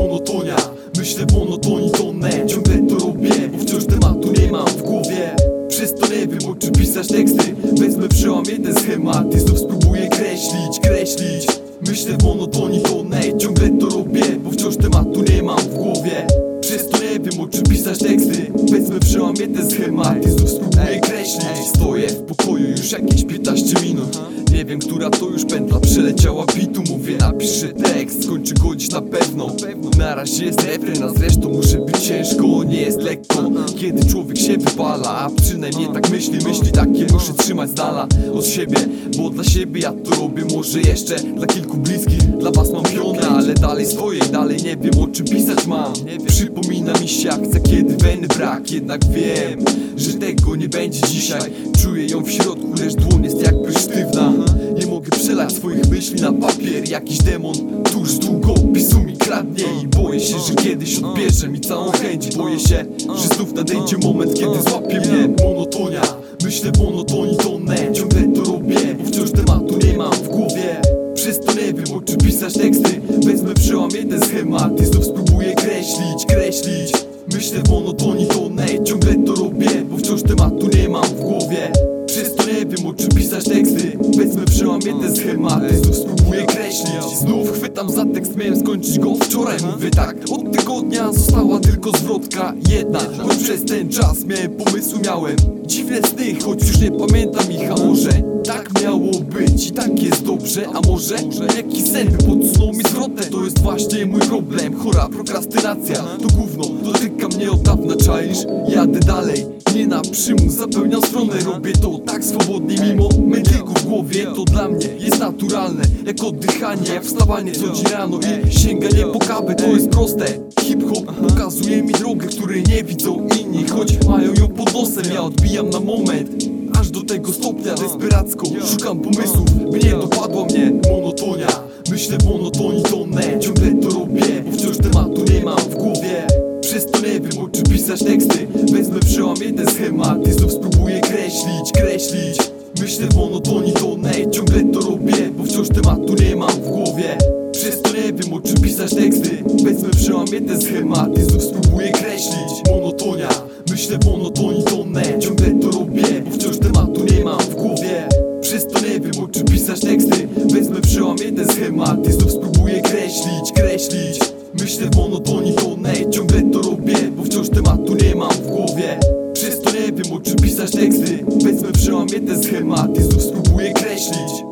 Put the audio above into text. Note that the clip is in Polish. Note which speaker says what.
Speaker 1: monotonia. Myślę tonę Ciągle to robię, bo wciąż tematu nie mam w głowie. Przez to nie wiem o czym pisać teksty. Wezmę przełamię ten schemat i znów spróbuję kreślić, kreślić. Myślę w monotonii tonę Ciągle to robię, bo wciąż tematu nie mam w głowie. Przez to nie wiem o czym pisać teksty. Wezmę przełamię ten schemat i znów kreślić Stoję w pokoju już jakieś 15 minut. Nie wiem, która to już pętla przeleciała bitu. Mówię, napiszę tekst, skończy go dziś na pewno. Na razie jest refren, a zresztą muszę być ciężko. Nie jest lekko, kiedy człowiek się wypala A przynajmniej tak myśli, myśli takie muszę trzymać z dala od siebie. Bo dla siebie ja to robię, może jeszcze dla kilku bliskich. Dla was mam pionę, ale dalej swoje i dalej nie wiem o czym pisać mam. Przypomina mi się akcja, kiedy weny brak. Jednak wiem, nie będzie dzisiaj. Czuję ją w środku, lecz dłoń jest jakby sztywna. Nie mogę przelać swoich myśli na papier. Jakiś demon tuż długopisu mi kradnie I boję się, że kiedyś odbierze mi całą chęć. Boję się, że znów nadejdzie moment, kiedy złapie mnie. Monotonia Myślę monotonii tonę, ciągle to robię Bo wciąż tematu nie mam w głowie. Przez to nie wiem o pisać teksty. Wezmę przełamię ten schemat i znów spróbuję kreślić, kreślić. Myślę w monotonii ciągle to Bo wciąż tematu nie mam w głowie. Przez to nie wiem o czym pisać teksty. Wezmę przełamię ten schemat i znów spróbuję kreślić. Znów chwytam za tekst, miałem skończyć go wczoraj. Mówię tak, od tygodnia została tylko zwrotka jedna. Choć przez ten czas miałem pomysł, miałem dziwne sny Choć już nie pamiętam ich, a może tak miało być? I tak jest dobrze A może jakiś sen podsunął mi zwrotę? To jest właśnie mój problem, chora prokrastynacja. To gówno, dotyka mnie od dawna, czaisz? Jadę dalej, nie na przymus, zapełniam stronę. Robię to tak swobodnie, mimo mętliku w głowie. To dla mnie jest naturalne, jak oddychanie Jak wstawanie co dzień rano i sięganie po kawę To jest proste, hip-hop pokazuje mi drogę Której nie widzą inni, choć mają ją pod nosem Ja odbijam na moment. Aż do tego stopnia desperacko Szukam pomysłów, by nie dopadła mnie monotonia. Myślę tonę Ciągle to robię, bo wciąż tematu nie mam w głowie. Przez to nie wiem o czym pisać teksty tematu nie mam w głowie. Przez to nie wiem o czym pisać teksty. Powiedzmy przełamie te schematy, i znów spróbuję kreślić Monotonia, myślę monotonii Ciągle to robię, bo wciąż tematu nie mam w głowie. Przez to nie wiem o czym pisać teksty. Powiedzmy przełamie te schematy, i znów spróbuję kreślić, kreślić. Myślę monotonii Ciągle to robię, bo wciąż tematu nie mam w głowie. Przez to nie wiem o czym pisać teksty. Powiedzmy przełamie te schematy, i znów spróbuję kreślić